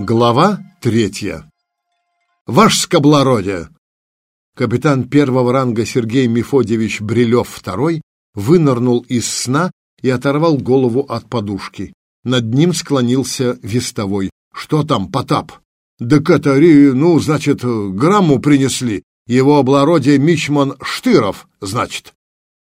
Глава третья. Ваш скоблородие! Капитан первого ранга Сергей Мефодьевич Брилев II вынырнул из сна и оторвал голову от подушки. Над ним склонился вестовой. «Что там, Потап?» «Да Катари, ну, значит, грамму принесли. Его облагородие Мичман Штыров, значит».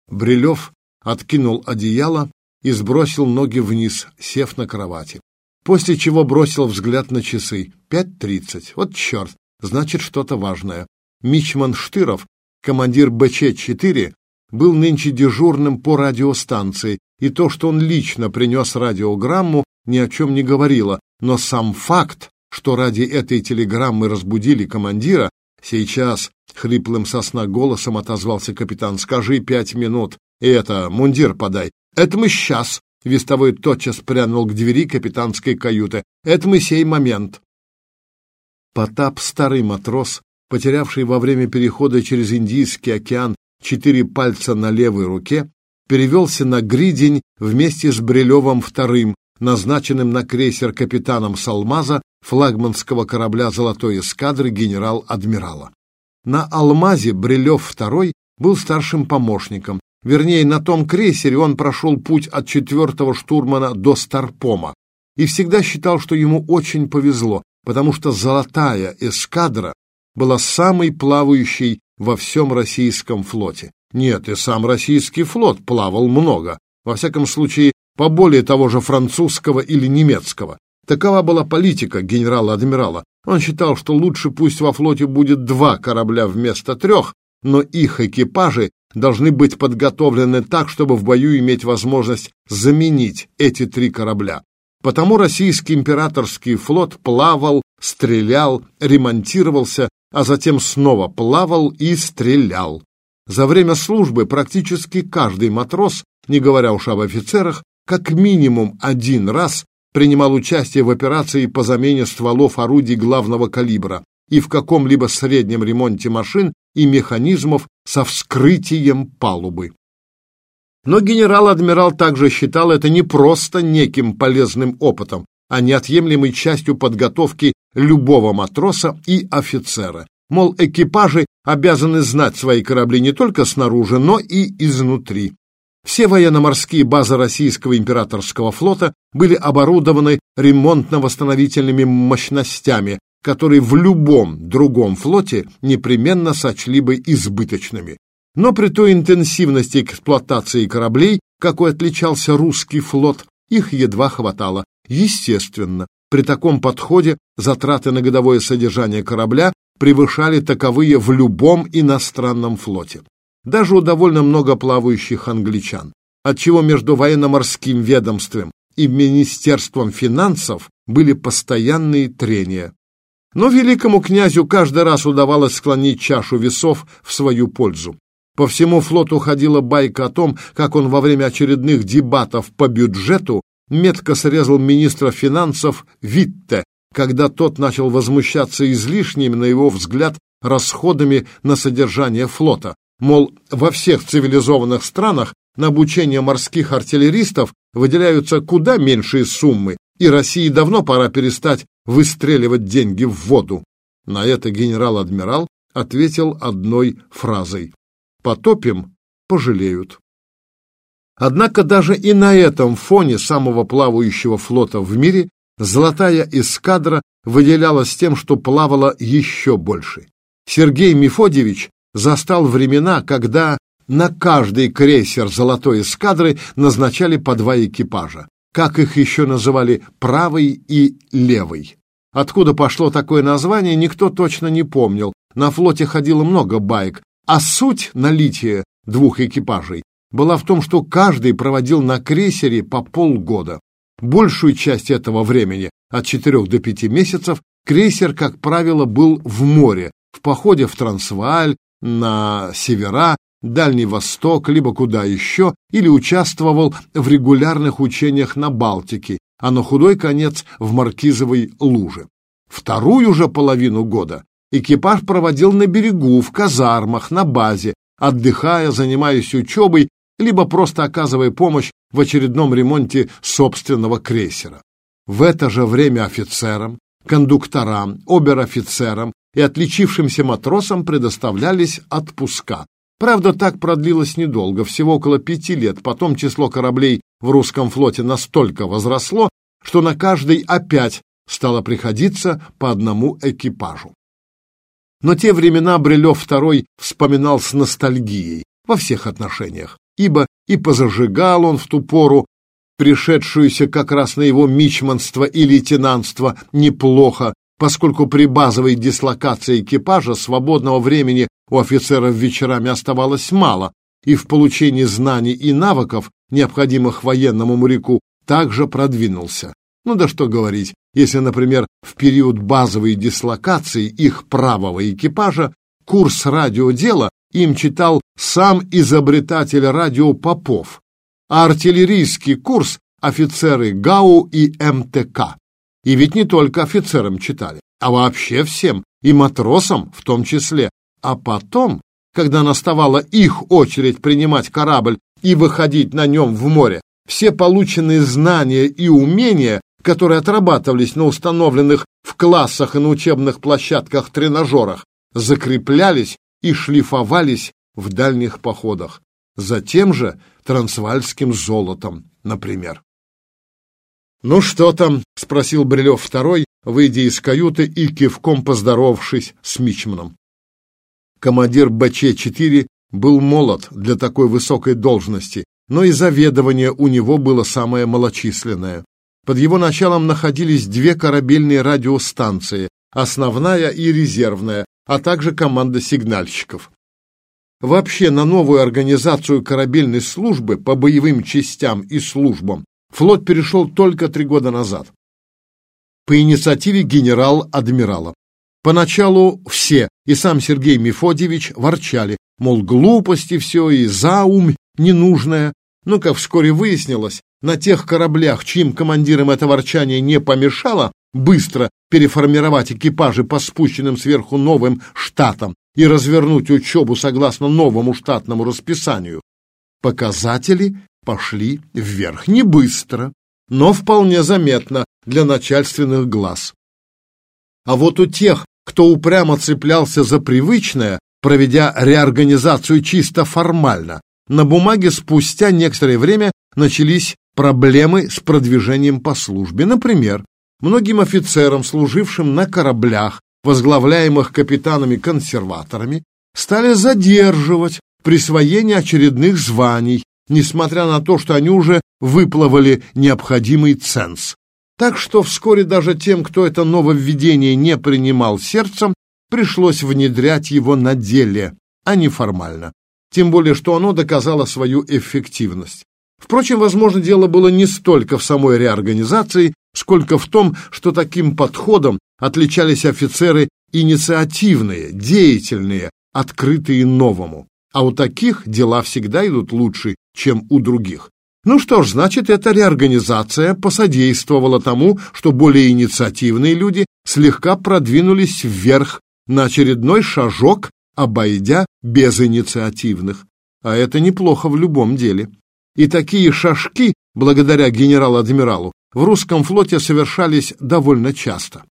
Брилев откинул одеяло и сбросил ноги вниз, сев на кровати после чего бросил взгляд на часы. Пять тридцать. Вот черт, значит, что-то важное. Мичман Штыров, командир БЧ-4, был нынче дежурным по радиостанции, и то, что он лично принес радиограмму, ни о чем не говорило, но сам факт, что ради этой телеграммы разбудили командира, сейчас хриплым сосна голосом отозвался капитан, скажи пять минут, и это, мундир подай. Это мы сейчас, Вестовой тотчас прянул к двери капитанской каюты. «Это мы сей момент!» Потап, старый матрос, потерявший во время перехода через Индийский океан четыре пальца на левой руке, перевелся на гридень вместе с Брилевым вторым, назначенным на крейсер капитаном Салмаза флагманского корабля «Золотой эскадры» генерал-адмирала. На «Алмазе» Брилев II был старшим помощником, Вернее, на том крейсере он прошел путь от четвертого штурмана до Старпома и всегда считал, что ему очень повезло, потому что «золотая эскадра» была самой плавающей во всем российском флоте. Нет, и сам российский флот плавал много, во всяком случае, поболее того же французского или немецкого. Такова была политика генерала-адмирала. Он считал, что лучше пусть во флоте будет два корабля вместо трех, но их экипажи должны быть подготовлены так, чтобы в бою иметь возможность заменить эти три корабля. Потому российский императорский флот плавал, стрелял, ремонтировался, а затем снова плавал и стрелял. За время службы практически каждый матрос, не говоря уж об офицерах, как минимум один раз принимал участие в операции по замене стволов орудий главного калибра, и в каком-либо среднем ремонте машин и механизмов со вскрытием палубы. Но генерал-адмирал также считал это не просто неким полезным опытом, а неотъемлемой частью подготовки любого матроса и офицера. Мол, экипажи обязаны знать свои корабли не только снаружи, но и изнутри. Все военно-морские базы российского императорского флота были оборудованы ремонтно-восстановительными мощностями, которые в любом другом флоте непременно сочли бы избыточными. Но при той интенсивности эксплуатации кораблей, какой отличался русский флот, их едва хватало. Естественно, при таком подходе затраты на годовое содержание корабля превышали таковые в любом иностранном флоте. Даже у довольно много плавающих англичан, отчего между военно-морским ведомством и Министерством финансов были постоянные трения. Но великому князю каждый раз удавалось склонить чашу весов в свою пользу. По всему флоту ходила байка о том, как он во время очередных дебатов по бюджету метко срезал министра финансов Витте, когда тот начал возмущаться излишними, на его взгляд, расходами на содержание флота. Мол, во всех цивилизованных странах на обучение морских артиллеристов выделяются куда меньшие суммы, и России давно пора перестать выстреливать деньги в воду. На это генерал-адмирал ответил одной фразой. Потопим, пожалеют. Однако даже и на этом фоне самого плавающего флота в мире золотая эскадра выделялась тем, что плавала еще больше. Сергей Мефодьевич застал времена, когда на каждый крейсер золотой эскадры назначали по два экипажа как их еще называли, правый и левый. Откуда пошло такое название, никто точно не помнил. На флоте ходило много байк, а суть налития двух экипажей была в том, что каждый проводил на крейсере по полгода. Большую часть этого времени, от четырех до пяти месяцев, крейсер, как правило, был в море, в походе в Трансвааль, на севера Дальний Восток, либо куда еще, или участвовал в регулярных учениях на Балтике, а на худой конец в Маркизовой луже. Вторую же половину года экипаж проводил на берегу, в казармах, на базе, отдыхая, занимаясь учебой, либо просто оказывая помощь в очередном ремонте собственного крейсера. В это же время офицерам, кондукторам, обер-офицерам и отличившимся матросам предоставлялись отпуска. Правда, так продлилось недолго, всего около пяти лет. Потом число кораблей в русском флоте настолько возросло, что на каждый опять стало приходиться по одному экипажу. Но те времена Брилев II вспоминал с ностальгией во всех отношениях, ибо и позажигал он в ту пору, пришедшуюся как раз на его мичманство и лейтенантство, неплохо, поскольку при базовой дислокации экипажа свободного времени у офицеров вечерами оставалось мало, и в получении знаний и навыков, необходимых военному моряку, также продвинулся. Ну да что говорить, если, например, в период базовой дислокации их правого экипажа курс радиодела им читал сам изобретатель радио Попов, а артиллерийский курс офицеры ГАУ и МТК. И ведь не только офицерам читали, а вообще всем, и матросам в том числе. А потом, когда наставала их очередь принимать корабль и выходить на нем в море, все полученные знания и умения, которые отрабатывались на установленных в классах и на учебных площадках тренажерах, закреплялись и шлифовались в дальних походах. Затем же трансвальским золотом, например. «Ну что там?» — спросил Брилев второй, выйдя из каюты и кивком поздоровавшись с Мичманом. Командир БЧ-4 был молод для такой высокой должности, но и заведование у него было самое малочисленное. Под его началом находились две корабельные радиостанции, основная и резервная, а также команда сигнальщиков. Вообще на новую организацию корабельной службы по боевым частям и службам флот перешел только три года назад. По инициативе генерал-адмирала. Поначалу все, и сам Сергей Мефодьевич, ворчали, мол, глупости все и заум ненужное. Но, как вскоре выяснилось, на тех кораблях, чьим командирам это ворчание не помешало, быстро переформировать экипажи по спущенным сверху новым штатам и развернуть учебу согласно новому штатному расписанию, показатели пошли вверх. Не быстро, но вполне заметно для начальственных глаз. А вот у тех, кто упрямо цеплялся за привычное, проведя реорганизацию чисто формально, на бумаге спустя некоторое время начались проблемы с продвижением по службе. Например, многим офицерам, служившим на кораблях, возглавляемых капитанами-консерваторами, стали задерживать присвоение очередных званий, несмотря на то, что они уже выплавали необходимый ценз. Так что вскоре даже тем, кто это нововведение не принимал сердцем, пришлось внедрять его на деле, а не формально. Тем более, что оно доказало свою эффективность. Впрочем, возможно, дело было не столько в самой реорганизации, сколько в том, что таким подходом отличались офицеры инициативные, деятельные, открытые новому. А у таких дела всегда идут лучше, чем у других. Ну что ж, значит, эта реорганизация посодействовала тому, что более инициативные люди слегка продвинулись вверх на очередной шажок, обойдя безинициативных. А это неплохо в любом деле. И такие шажки, благодаря генерал-адмиралу, в русском флоте совершались довольно часто.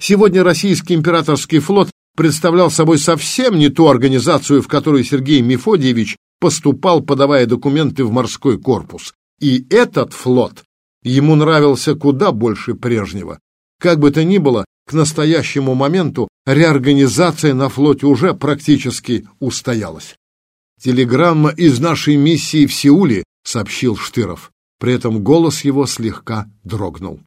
Сегодня российский императорский флот представлял собой совсем не ту организацию, в которую Сергей Мефодьевич поступал, подавая документы в морской корпус. И этот флот ему нравился куда больше прежнего. Как бы то ни было, к настоящему моменту реорганизация на флоте уже практически устоялась. «Телеграмма из нашей миссии в Сеуле», — сообщил Штыров. При этом голос его слегка дрогнул.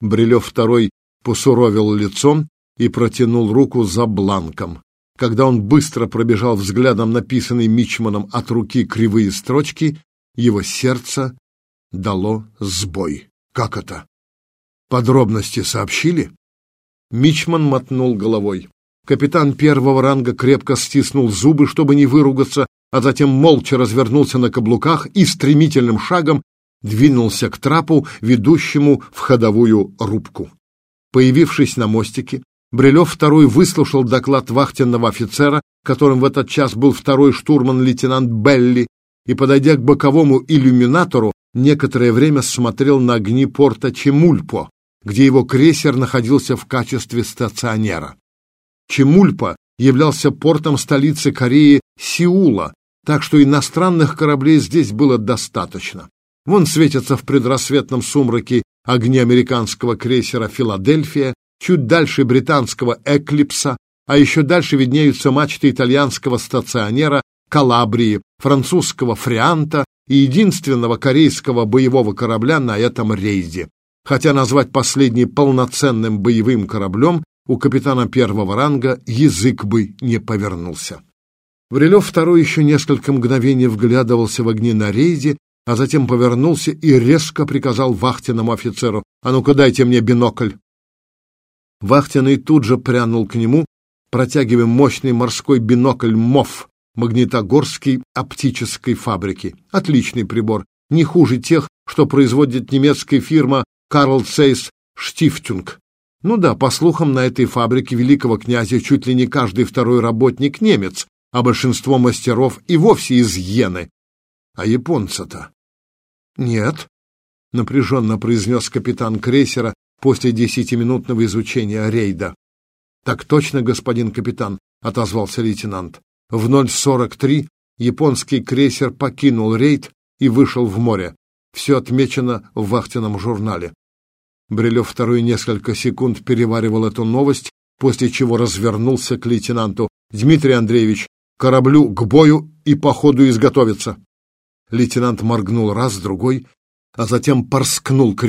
Брилев второй посуровил лицом и протянул руку за бланком. Когда он быстро пробежал взглядом написанный Мичманом от руки кривые строчки, его сердце дало сбой. Как это? Подробности сообщили? Мичман мотнул головой. Капитан первого ранга крепко стиснул зубы, чтобы не выругаться, а затем молча развернулся на каблуках и стремительным шагом двинулся к трапу, ведущему в ходовую рубку. Появившись на мостике, Брилев второй выслушал доклад вахтенного офицера, которым в этот час был второй штурман-лейтенант Белли, и, подойдя к боковому иллюминатору, некоторое время смотрел на огни порта Чемульпо, где его крейсер находился в качестве стационера. Чемульпа являлся портом столицы Кореи Сеула, так что иностранных кораблей здесь было достаточно. Вон светятся в предрассветном сумраке огни американского крейсера «Филадельфия», чуть дальше британского «Эклипса», а еще дальше виднеются мачты итальянского стационера «Калабрии», французского «Фрианта» и единственного корейского боевого корабля на этом рейде. Хотя назвать последний полноценным боевым кораблем у капитана первого ранга язык бы не повернулся. Врилев второй еще несколько мгновений вглядывался в огни на рейде, а затем повернулся и резко приказал вахтенному офицеру «А ну-ка дайте мне бинокль!» Вахтенный тут же прянул к нему, протягивая мощный морской бинокль МОФ Магнитогорской оптической фабрики. Отличный прибор, не хуже тех, что производит немецкая фирма Карл Цейс Штифтюнг. Ну да, по слухам, на этой фабрике великого князя чуть ли не каждый второй работник немец, а большинство мастеров и вовсе из Йены. А японца-то? Нет, напряженно произнес капитан крейсера после десятиминутного изучения рейда. Так точно, господин капитан, отозвался лейтенант. В 0.43 японский крейсер покинул рейд и вышел в море. Все отмечено в вахтенном журнале. Брилев второй несколько секунд переваривал эту новость, после чего развернулся к лейтенанту. «Дмитрий Андреевич, кораблю к бою и по ходу изготовиться!» Лейтенант моргнул раз, другой, а затем порскнул к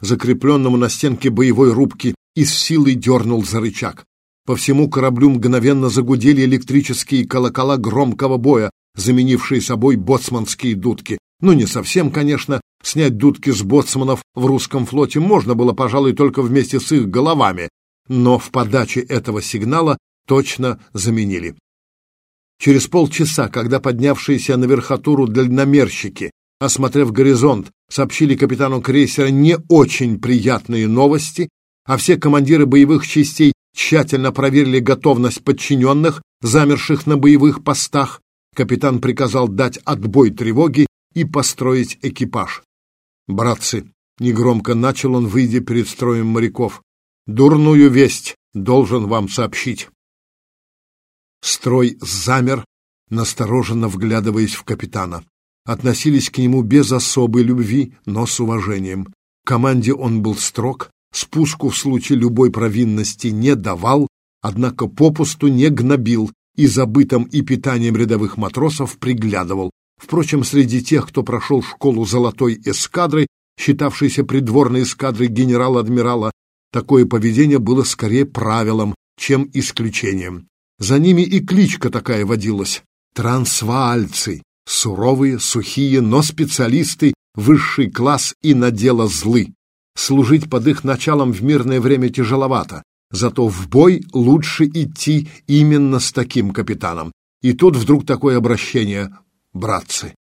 закрепленному на стенке боевой рубки, и с силой дернул за рычаг. По всему кораблю мгновенно загудели электрические колокола громкого боя, заменившие собой боцманские дудки. Ну, не совсем, конечно. Снять дудки с боцманов в русском флоте можно было, пожалуй, только вместе с их головами, но в подаче этого сигнала точно заменили. Через полчаса, когда поднявшиеся на верхотуру дальномерщики, осмотрев горизонт, сообщили капитану крейсера не очень приятные новости, а все командиры боевых частей тщательно проверили готовность подчиненных, замерших на боевых постах, капитан приказал дать отбой тревоги и построить экипаж. «Братцы», — негромко начал он, выйдя перед строем моряков, — «дурную весть должен вам сообщить». Строй замер, настороженно вглядываясь в капитана. Относились к нему без особой любви, но с уважением. Команде он был строг, спуску в случае любой провинности не давал, однако попусту не гнобил и забытым и питанием рядовых матросов приглядывал. Впрочем, среди тех, кто прошел школу золотой эскадры, считавшейся придворной эскадрой генерала-адмирала, такое поведение было скорее правилом, чем исключением. За ними и кличка такая водилась — трансваальцы, суровые, сухие, но специалисты, высший класс и на дело злы. Служить под их началом в мирное время тяжеловато, зато в бой лучше идти именно с таким капитаном. И тут вдруг такое обращение «братцы».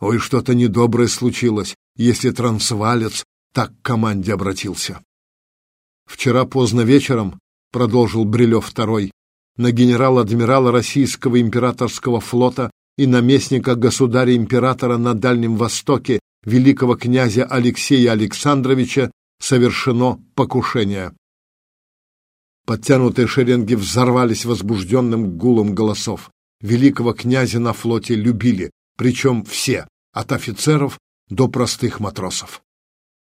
Ой, что-то недоброе случилось, если трансвалец так к команде обратился. Вчера поздно вечером продолжил Брилев второй, на генерал-адмирала российского императорского флота и наместника государя-императора на Дальнем Востоке великого князя Алексея Александровича совершено покушение. Подтянутые шеренги взорвались возбужденным гулом голосов. Великого князя на флоте любили, причем все, от офицеров до простых матросов.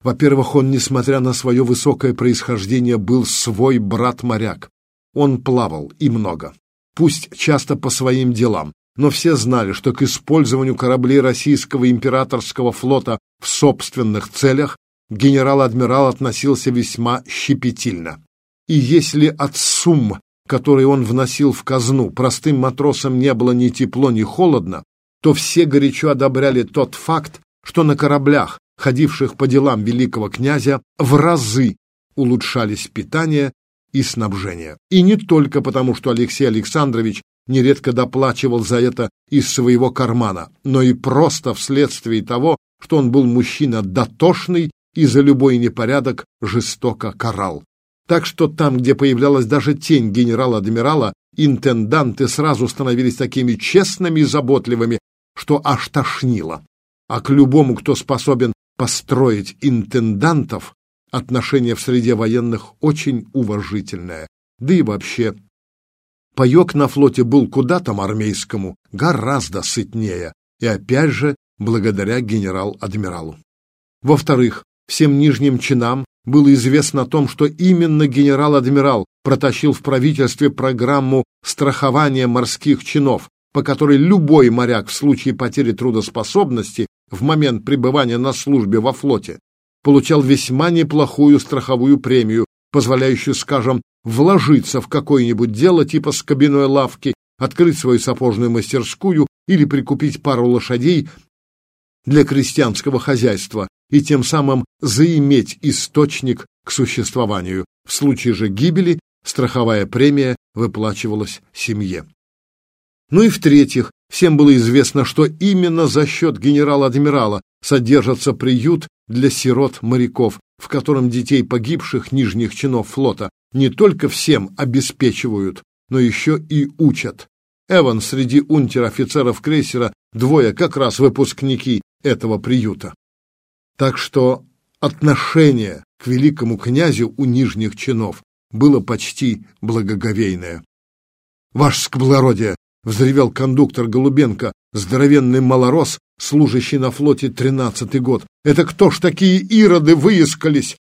Во-первых, он, несмотря на свое высокое происхождение, был свой брат-моряк. Он плавал и много, пусть часто по своим делам, но все знали, что к использованию кораблей российского императорского флота в собственных целях генерал-адмирал относился весьма щепетильно. И если от сумм, которые он вносил в казну, простым матросам не было ни тепло, ни холодно, то все горячо одобряли тот факт, что на кораблях, ходивших по делам великого князя, в разы улучшались питание и снабжение. И не только потому, что Алексей Александрович нередко доплачивал за это из своего кармана, но и просто вследствие того, что он был мужчина дотошный и за любой непорядок жестоко карал. Так что там, где появлялась даже тень генерала-адмирала, интенданты сразу становились такими честными и заботливыми, что аж тошнило. А к любому, кто способен построить интендантов, отношение в среде военных очень уважительное. Да и вообще, паёк на флоте был куда там армейскому, гораздо сытнее, и опять же благодаря генерал-адмиралу. Во-вторых, всем нижним чинам было известно о том, что именно генерал-адмирал протащил в правительстве программу страхования морских чинов, по которой любой моряк в случае потери трудоспособности в момент пребывания на службе во флоте получал весьма неплохую страховую премию, позволяющую, скажем, вложиться в какое-нибудь дело типа скобяной лавки, открыть свою сапожную мастерскую или прикупить пару лошадей для крестьянского хозяйства и тем самым заиметь источник к существованию. В случае же гибели страховая премия выплачивалась семье. Ну и в-третьих, всем было известно, что именно за счет генерала-адмирала содержится приют для сирот-моряков, в котором детей погибших нижних чинов флота не только всем обеспечивают, но еще и учат. Эван среди унтер-офицеров крейсера двое как раз выпускники этого приюта. Так что отношение к великому князю у нижних чинов было почти благоговейное. «Ваше скоблородие!» — взревел кондуктор Голубенко, здоровенный малорос, служащий на флоте тринадцатый год. «Это кто ж такие ироды выискались?»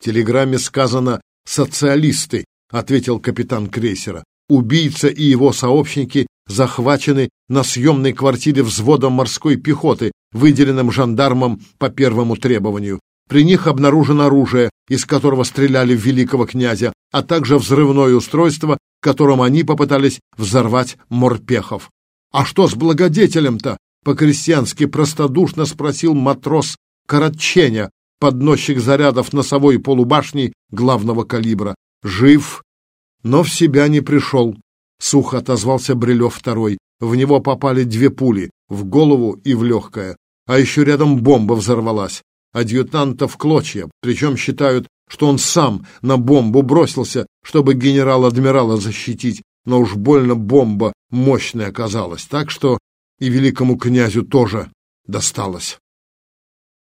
В телеграмме сказано «социалисты», — ответил капитан крейсера. «Убийца и его сообщники захвачены на съемной квартире взводом морской пехоты, выделенным жандармом по первому требованию. При них обнаружено оружие, из которого стреляли в великого князя, а также взрывное устройство, которым они попытались взорвать морпехов. «А что с благодетелем-то?» — по-крестьянски простодушно спросил матрос Каратченя, подносчик зарядов носовой полубашни главного калибра. «Жив, но в себя не пришел», — сухо отозвался Брилев второй. В него попали две пули, в голову и в легкое. А еще рядом бомба взорвалась. Адъютанта в клочья, причем считают, что он сам на бомбу бросился, чтобы генерал-адмирала защитить, но уж больно бомба мощная оказалась, так что и великому князю тоже досталось.